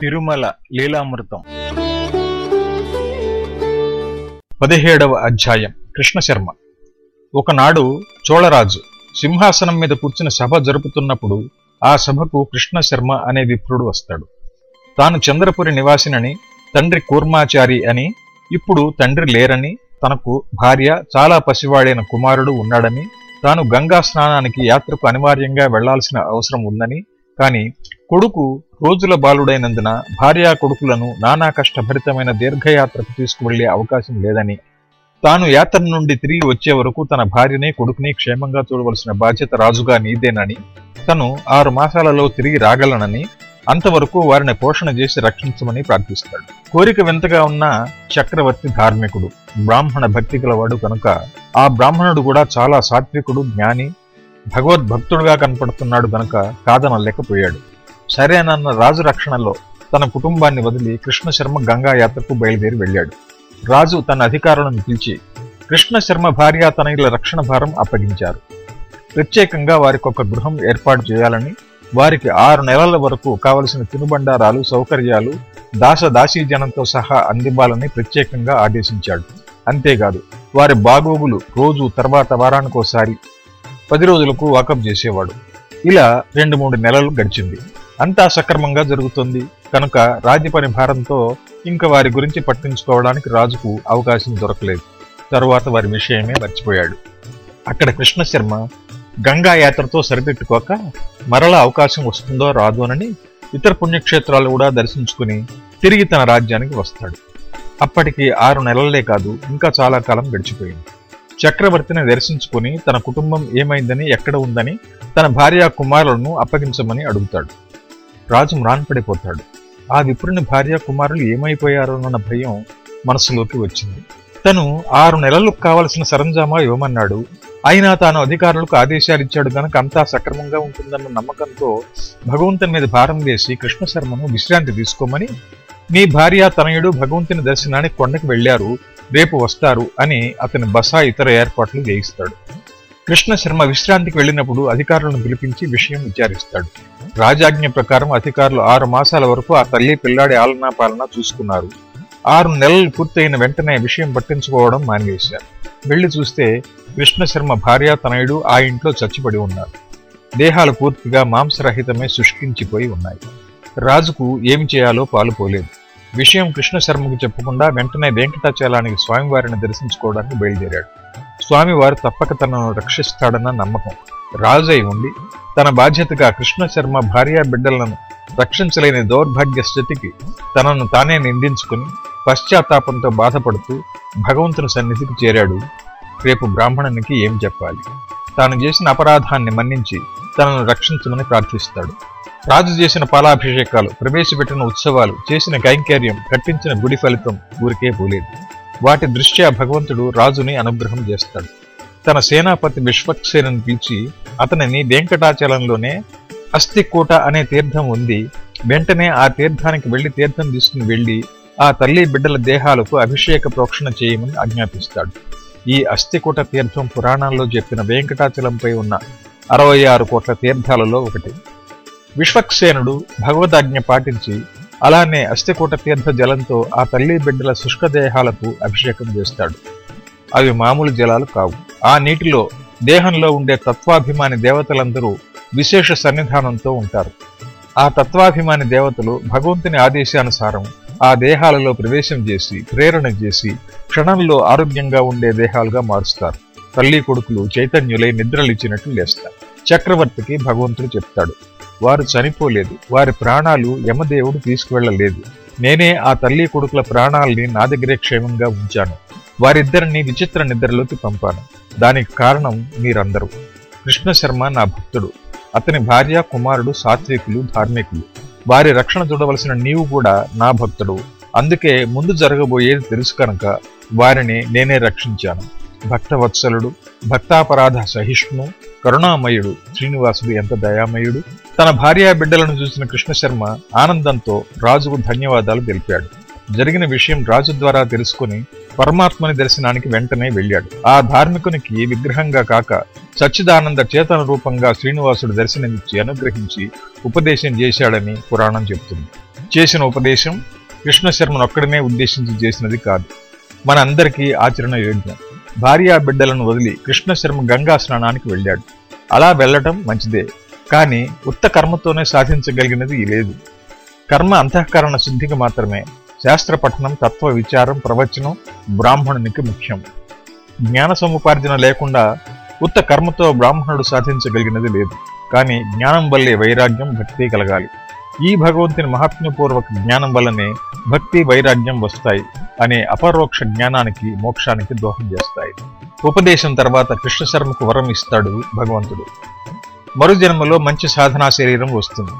తిరుమల లీలామృతం. పదిహేడవ అధ్యాయం. కృష్ణశర్మ. ఒకనాడు చోళరాజు సింహాసనం మీద కూర్చుని సభ జరుపుతున్నప్పుడు ఆ సభకు కృష్ణ శర్మ అనే విప్రుడు వస్తాడు. తాను చంద్రపురి నివాసినని తండ్రి కూర్మాచారి అని ఇప్పుడు తండ్రి లేరని తనకు భార్య చాలా పసివాడైన కుమారుడు ఉన్నాడని తాను గంగా స్నానానికి యాత్రకు అనివార్యంగా వెళ్ళాల్సిన అవసరం ఉందని కాని కొడుకు రోజుల బాలుడైనందున భార్యా కొడుకులను నానా కష్టభరితమైన దీర్ఘయాత్రకు తీసుకువెళ్ళే అవకాశం లేదని తాను యాత్ర నుండి తిరిగి వచ్చే వరకు తన భార్యని కొడుకుని క్షేమంగా చూడవలసిన బాధ్యత రాజుగా నీదేనని తను ఆరు మాసాలలో తిరిగి రాగలనని అంతవరకు వారిని పోషణ చేసి రక్షించమని ప్రార్థిస్తాడు. కోరిక వింతగా ఉన్న చక్రవర్తి ధార్మికుడు బ్రాహ్మణ భక్తి గలవాడు కనుక ఆ బ్రాహ్మణుడు కూడా చాలా సాత్వికుడు జ్ఞాని భగవద్భక్తుడుగా కనపడుతున్నాడు కనుక కాదనలేకపోయాడు. సరేనన్న రాజు రక్షణలో తన కుటుంబాన్ని వదిలి కృష్ణశర్మ గంగాయాత్రకు గంగా యాత్రకు బయలుదేరి వెళ్ళాడు. రాజు తన అధికారులను పిలిచి కృష్ణశర్మ భార్య తనయుల రక్షణ భారం అప్పగించారు. ప్రత్యేకంగా వారికి ఒక గృహం ఏర్పాటు చేయాలని వారికి ఆరు నెలల వరకు కావలసిన తినుబండారాలు సౌకర్యాలు దాస దాసీ జనంతో సహా అందివ్వాలని ప్రత్యేకంగా ఆదేశించాడు. అంతేకాదు వారి బాగోగులు రోజు తర్వాత వారానికోసారి పది రోజులకు వాకప్ చేసేవాడు. ఇలా రెండు మూడు నెలలు గడిచింది. అంతా సక్రమంగా జరుగుతుంది. కనుక రాజ్యపని భారంతో ఇంకా వారి గురించి పట్టించుకోవడానికి రాజుకు అవకాశం దొరకలేదు. తరువాత వారి విషయమే మర్చిపోయాడు. అక్కడ కృష్ణశర్మ గంగా యాత్రతో సరిపెట్టుకోక మరలా అవకాశం వస్తుందో రాదోనని ఇతర పుణ్యక్షేత్రాలు కూడా దర్శించుకుని తిరిగి తన రాజ్యానికి వస్తాడు. అప్పటికి ఆరు నెలలే కాదు ఇంకా చాలా కాలం గడిచిపోయింది. చక్రవర్తిని దర్శించుకుని తన కుటుంబం ఏమైందని ఎక్కడ ఉందని తన భార్య కుమారులను అప్పగించమని అడుగుతాడు. రాజు మ్రాన్పడిపోతాడు. ఆ విప్రుని భార్య కుమారులు ఏమైపోయారోనన్న భయం మనసులోకి వచ్చింది. తను ఆరు నెలలకు కావలసిన సరంజామా ఇవ్వమన్నాడు. అయినా తాను అధికారులకు ఆదేశాలు ఇచ్చాడు గనక అంతా సక్రమంగా ఉంటుందన్న నమ్మకంతో భగవంతుని మీద భారం వేసి కృష్ణశర్మను విశ్రాంతి తీసుకోమని మీ భార్య తనయుడు భగవంతుని దర్శనానికి కొండకు వెళ్ళారు రేపు వస్తారు అని అతని బస ఇతర ఏర్పాట్లు చేయిస్తాడు కృష్ణ శర్మ విశ్రాంతికి వెళ్ళినప్పుడు అధికారులను పిలిపించి విషయం విచారిస్తాడు. రాజాజ్ఞ ప్రకారం అధికారులు ఆరు మాసాల వరకు ఆ తల్లి పిల్లాడి ఆలనా పాలన చూసుకున్నారు. ఆరు నెలలు పూర్తయిన వెంటనే విషయం పట్టించుకోవడం మానివేశారు వెళ్ళి చూస్తే కృష్ణ శర్మ భార్య తనయుడు ఆ ఇంట్లో చచ్చిపడి ఉన్నారు. దేహాలు పూర్తిగా మాంసరహితమే శుష్కించిపోయి ఉన్నాయి. రాజుకు ఏమి చేయాలో పాలుపోలేదు విషయం కృష్ణ శర్మకు చెప్పకుండా వెంటనే వెంకటాచలానికి స్వామివారిని దర్శించుకోవడానికి బయలుదేరాడు. స్వామివారు తప్పక తనను రక్షిస్తాడన్న నమ్మకం. రాజు అయి ఉండి తన బాధ్యతగా కృష్ణశర్మ భార్యా భార్య బిడ్డలను రక్షించలేని దౌర్భాగ్య స్థితికి తనను తానే నిందించుకుని పశ్చాత్తాపంతో బాధపడుతూ భగవంతుని సన్నిధికి చేరాడు. రేపు బ్రాహ్మణునికి ఏం చెప్పాలి? తాను చేసిన అపరాధాన్ని మన్నించి తనను రక్షించమని ప్రార్థిస్తాడు. రాజు చేసిన పాలాభిషేకాలు ప్రవేశపెట్టిన ఉత్సవాలు చేసిన కైంకర్యం కట్టించిన గుడి ఫలితం ఊరికే పోలేదు. వాటి దృష్ట్యా భగవంతుడు రాజుని అనుగ్రహం చేస్తాడు. తన సేనాపతి విశ్వక్సేనని పిలిచి అతనిని వెంకటాచలంలోనే అస్థికోట అనే తీర్థం ఉంది. వెంటనే ఆ తీర్థానికి వెళ్ళి తీర్థం తీసుకుని వెళ్ళి ఆ తల్లి బిడ్డల దేహాలకు అభిషేక ప్రోక్షణ చేయమని ఆజ్ఞాపిస్తాడు. ఈ అస్థికూట తీర్థం పురాణాల్లో చెప్పిన వెంకటాచలంపై ఉన్న అరవై ఆరు కోట్ల తీర్థాలలో ఒకటి. విశ్వక్సేనుడు భగవదాజ్ఞ పాటించి అలానే అస్థికూట తీర్థ జలంతో ఆ తల్లి బిడ్డల శుష్క దేహాలకు అభిషేకం చేస్తాడు. అవి మామూలు జలాలు కావు. ఆ నీటిలో దేహంలో ఉండే తత్వాభిమాని దేవతలందరూ విశేష సన్నిధానంతో ఉంటారు. ఆ తత్వాభిమాని దేవతలు భగవంతుని ఆదేశానుసారం ఆ దేహాలలో ప్రవేశం చేసి ప్రేరణ చేసి క్షణంలో ఆరోగ్యంగా ఉండే దేహాలుగా మారుస్తారు. తల్లి కొడుకులు చైతన్యులై నిద్రలిచ్చినట్లు లేస్తారు. చక్రవర్తికి భగవంతుడు చెప్తాడు. వారు చనిపోలేదు. వారి ప్రాణాలు యమదేవుడు తీసుకువెళ్ళలేదు నేనే ఆ తల్లి కొడుకుల ప్రాణాల్ని నా దగ్గరే క్షేమంగా ఉంచాను. వారిద్దరిని విచిత్ర నిద్రలోకి పంపాను. దానికి కారణం మీరందరూ. కృష్ణ శర్మ నా భక్తుడు. అతని భార్య కుమారుడు సాత్వికులు ధార్మికులు. వారి రక్షణ చూడవలసిన నీవు కూడా నా భక్తుడు. అందుకే ముందు జరగబోయేది తెలుసు కనుక వారిని నేనే రక్షించాను. భక్తవత్సలుడు భక్తాపరాధ సహిష్ణు కరుణామయుడు శ్రీనివాసుడు ఎంత దయామయుడు. తన భార్యా బిడ్డలను చూసిన కృష్ణశర్మ ఆనందంతో రాజుకు ధన్యవాదాలు తెలిపాడు. జరిగిన విషయం రాజు ద్వారా తెలుసుకుని పరమాత్మని దర్శనానికి వెంటనే వెళ్ళాడు. ఆ ధార్మికునికి విగ్రహంగా కాక సచ్చిదానంద చేతన రూపంగా శ్రీనివాసుడు దర్శనమిచ్చి అనుగ్రహించి ఉపదేశం చేశాడని పురాణం చెబుతుంది. చేసిన ఉపదేశం కృష్ణశర్మను శర్మనొక్కడనే ఉద్దేశించి చేసినది కాదు. మనందరికీ ఆచరణ యోగ్యం భార్యా బిడ్డలను వదిలి కృష్ణశర్మ గంగా స్నానానికి వెళ్ళాడు. అలా వెళ్ళటం మంచిదే కానీ ఉత్త కర్మతోనే సాధించగలిగినది లేదు. కర్మ అంతఃకరణ శుద్ధికి మాత్రమే శాస్త్ర పఠనం తత్వ విచారం ప్రవచనం బ్రాహ్మణునికి ముఖ్యం. జ్ఞాన సముపార్జన లేకుండా ఉత్త కర్మతో బ్రాహ్మణుడు సాధించగలిగినది లేదు కానీ జ్ఞానం వల్లే వైరాగ్యం భక్తి కలగాలి. ఈ భగవంతుని మహాత్మ్యపూర్వక జ్ఞానం వల్లనే భక్తి వైరాగ్యం వస్తాయి అనే అపరోక్ష జ్ఞానానికి మోక్షానికి దోహం చేస్తాయి. ఉపదేశం తర్వాత కృష్ణశర్మకు వరం ఇస్తాడు భగవంతుడు. మరు జన్మలో మంచి సాధనా శరీరం వస్తుంది.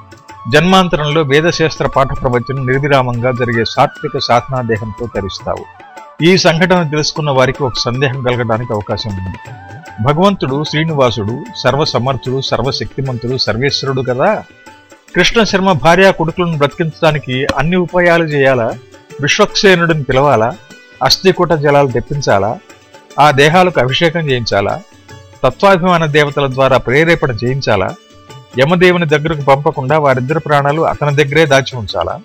జన్మాంతరంలో వేదశాస్త్ర పాఠ ప్రవచనం నిర్విరామంగా జరిగే సాత్విక సాధనా దేహంతో తరిస్తావు. ఈ సంఘటన తెలుసుకున్న వారికి ఒక సందేహం కలగడానికి అవకాశం ఉంది. భగవంతుడు శ్రీనివాసుడు సర్వసమర్థుడు సర్వశక్తిమంతుడు సర్వేశ్వరుడు కదా? కృష్ణ శర్మ భార్య కొడుకులను బ్రతికించడానికి అన్ని ఉపాయాలు చేయాలా? విశ్వక్సేనుడిని పిలవాలా? అస్థికూట జలాలు తెప్పించాలా? ఆ దేహాలకు అభిషేకం చేయించాలా? తత్వాభిమాన దేవతల ద్వారా ప్రేరేపణ చేయించాలా? యమదేవుని దగ్గరకు పంపకుండా వారిద్దరు ప్రాణాలు అతని దగ్గరే దాచి ఉంచాలా?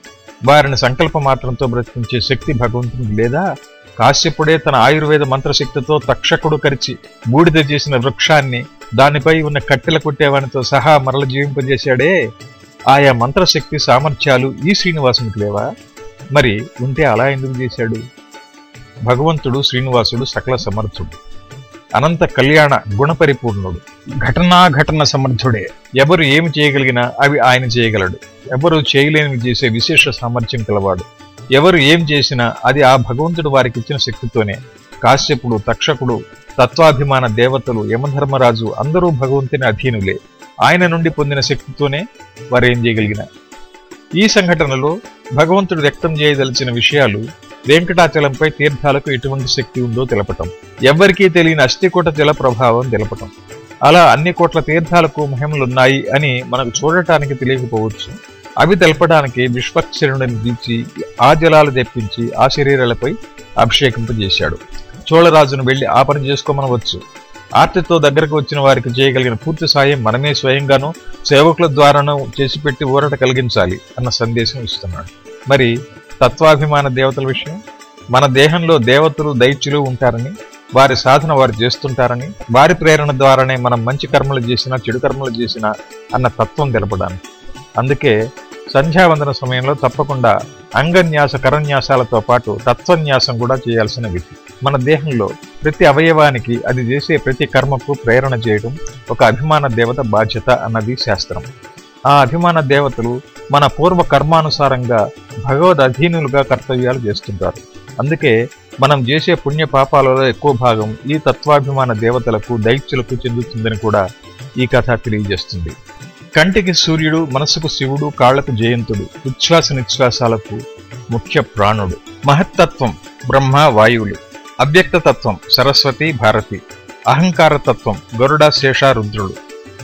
వారిని సంకల్ప మాత్రంతో బ్రతికించే శక్తి భగవంతునికి లేదా? కాశ్యపుడే తన ఆయుర్వేద మంత్రశక్తితో తక్షకుడు కరిచి బూడిద చేసిన వృక్షాన్ని దానిపై ఉన్న కట్టెల కొట్టేవానితో సహా మరల జీవింపజేశాడే? ఆయా మంత్రశక్తి సామర్థ్యాలు ఈ శ్రీనివాసునికి లేవా? మరి ఉంటే అలా ఎందుకు చేశాడు? భగవంతుడు శ్రీనివాసుడు సకల సమర్థుడు. అనంత కళ్యాణ గుణపరిపూర్ణుడు. ఘటనాఘటన సమర్థుడే. ఎవరు ఏమి చేయగలిగినా అవి ఆయన చేయగలడు. ఎవరు చేయలేనివి చేసే విశేష సామర్థ్యం కలవాడు. ఎవరు ఏం చేసినా అది ఆ భగవంతుడు వారికి ఇచ్చిన శక్తితోనే. కాశ్యపుడు తక్షకుడు తత్వాభిమాన దేవతలు యమధర్మరాజు అందరూ భగవంతుని అధీనులే. ఆయన నుండి పొందిన శక్తితోనే వారేం చేయగలిగిన ఈ సంఘటనలో భగవంతుడు వ్యక్తం చేయదలిచిన విషయాలు వెంకటాచలంపై తీర్థాలకు ఎటువంటి శక్తి ఉందో తెలపటం. ఎవ్వరికీ తెలియని అస్థికోట జల ప్రభావం తెలపటం. అలా అన్ని కోట్ల తీర్థాలకు మహిమలున్నాయి అని మనకు చూడటానికి తెలియకపోవచ్చు. అవి తెలపడానికి విశ్వక్షరుడిని పిలిచి ఆ జలాలు తెప్పించి ఆ శరీరాలపై అభిషేకింపజేశాడు. చోళరాజును వెళ్ళి ఆ పని చేసుకోమనవచ్చు. ఆర్తితో దగ్గరకు వచ్చిన వారికి చేయగలిగిన పూర్తి సాయం మనమే స్వయంగానూ సేవకుల ద్వారానూ చేసిపెట్టి ఊరట కలిగించాలి అన్న సందేశం ఇస్తున్నాడు. మరి తత్వాభిమాన దేవతల విషయం? మన దేహంలో దేవతలు దైత్యులు ఉంటారని వారి సాధన వారు చేస్తుంటారని వారి ప్రేరణ ద్వారానే మనం మంచి కర్మలు చేసినా చెడు కర్మలు చేసినా అన్న తత్వం తెలపడానికి. అందుకే సంధ్యావందన సమయంలో తప్పకుండా అంగన్యాస కరన్యాసాలతో పాటు తత్వన్యాసం కూడా చేయాల్సిన విధి. మన దేహంలో ప్రతి అవయవానికి అది చేసే ప్రతి కర్మకు ప్రేరణ చేయడం ఒక అభిమాన దేవత బాధ్యత అన్నది శాస్త్రం. ఆ అభిమాన దేవతలు మన పూర్వ కర్మానుసారంగా భగవద్ అధీనులుగా కర్తవ్యాలు చేస్తుంటారు. అందుకే మనం చేసే పుణ్య పాపాలలో ఎక్కువ భాగం ఈ తత్వాభిమాన దేవతలకు దైత్యులకు చెందుతుందని కూడా ఈ కథ తెలియజేస్తుంది. కంటికి సూర్యుడు మనసుకు శివుడు కాళ్ళకు జయంతుడు ఉచ్ఛ్వాస నిశ్వాసాలకు ముఖ్య ప్రాణుడు. మహత్తత్వం బ్రహ్మ వాయువులు. అవ్యక్తతత్వం సరస్వతి భారతి. అహంకారతత్వం గరుడ శేష రుద్రుడు.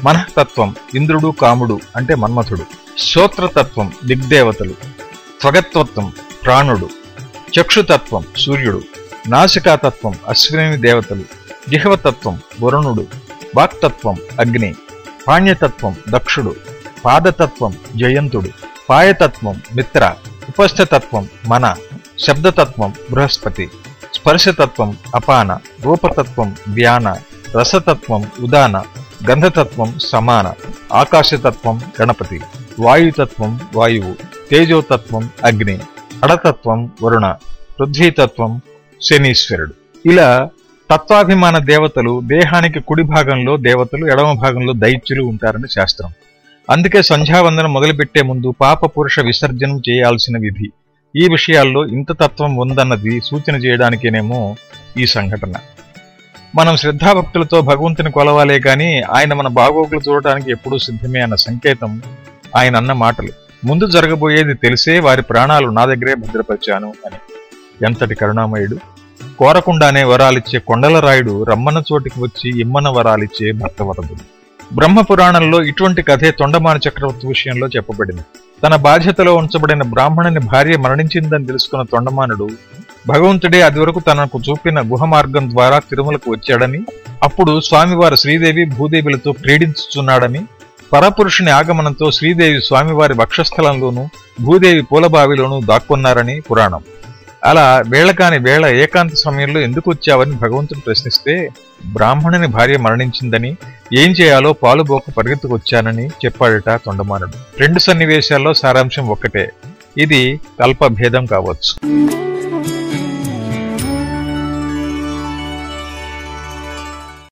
మనస్తత్వం ఇంద్రుడు కాముడు అంటే మన్మథుడు. శ్రోత్రతత్వం దిగ్దేవతలు. త్వగత్వత్వం ప్రాణుడు. చక్షుతత్వం సూర్యుడు. నాసికాతత్వం అశ్విని దేవతలు. జిహ్వతత్వం వరుణుడు. వాక్తత్వం అగ్ని. పాణ్యతత్వం దక్షుడు. పాదతత్వం జయంతుడు. పాయతత్వం మిత్ర. ఉపస్థతత్వం మన. శబ్దతత్వం బృహస్పతి. స్పర్శతత్వం అపాన రూపతత్వం వ్యాన రసతత్వం ఉదాన గంధతత్వం సమాన ఆకాశతత్వం గణపతి వాయుతత్వం వాయువు తేజోతత్వం అగ్ని అడతత్వం వరుణ పృథ్వీతత్వం శనీశ్వరుడు. ఇలా తత్వాభిమాన దేవతలు దేహానికి కుడి భాగంలో దేవతలు ఎడమ భాగంలో దైత్యులు ఉంటారని శాస్త్రం. అందుకే సంధ్యావందనం మొదలుపెట్టే ముందు పాప పురుష విసర్జనం చేయాల్సిన విధి. ఈ విషయాల్లో ఇంత తత్వం ఉందన్నది సూచన చేయడానికేనేమో ఈ సంఘటన. మనం శ్రద్ధాభక్తులతో భగవంతుని కొలవాలే గాని ఆయన మన బాగోగులు చూడటానికి ఎప్పుడూ సిద్ధమే అన్న సంకేతం ఆయన అన్న మాటలు. ముందు జరగబోయేది తెలిసే వారి ప్రాణాలు నా దగ్గరే భద్రపరిచాను అని. ఎంతటి కరుణామయుడు. కోరకుండానే వరాలిచ్చే కొండల రాయుడు రమ్మన్న చోటికి వచ్చి ఇమ్మన్న వరాలిచ్చే భక్తవరదుడు బ్రహ్మ పురాణంలో ఇటువంటి కథే తొండమాన చక్రవర్తి విషయంలో చెప్పబడింది. తన బాధ్యతలో ఉంచబడిన బ్రాహ్మణుని భార్య మరణించిందని తెలుసుకున్న తొండమానుడు భగవంతుడే అది వరకు తనకు చూపిన గుహ మార్గం ద్వారా తిరుమలకు వచ్చాడని అప్పుడు స్వామివారు శ్రీదేవి భూదేవులతో క్రీడించుచున్నాడని పరపురుషుని ఆగమనంతో శ్రీదేవి స్వామివారి వక్షస్థలంలోనూ భూదేవి పూలబావిలోనూ దాక్కున్నారని పురాణం. అలా వేళ కాని వేళ ఏకాంత సమయంలో ఎందుకు వచ్చావని భగవంతుడు ప్రశ్నిస్తే బ్రాహ్మణుని భార్య మరణించిందని ఏం చేయాలో పాలుబోక పరిగెత్తుకొచ్చానని చెప్పాడట తొండమానుడు. రెండు సన్నివేశాల్లో సారాంశం ఒక్కటే. ఇది కల్పభేదం కావచ్చు.